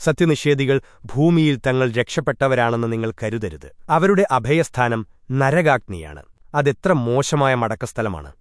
സത്യനിഷേധികൾ ഭൂമിയിൽ തങ്ങൾ രക്ഷപ്പെട്ടവരാണെന്ന് നിങ്ങൾ കരുതരുത്. അവരുടെ അഭയസ്ഥാനം നരകാഗ്നിയാണ്. അതെത്ര മോശമായ മടക്കസ്ഥലമാണ്.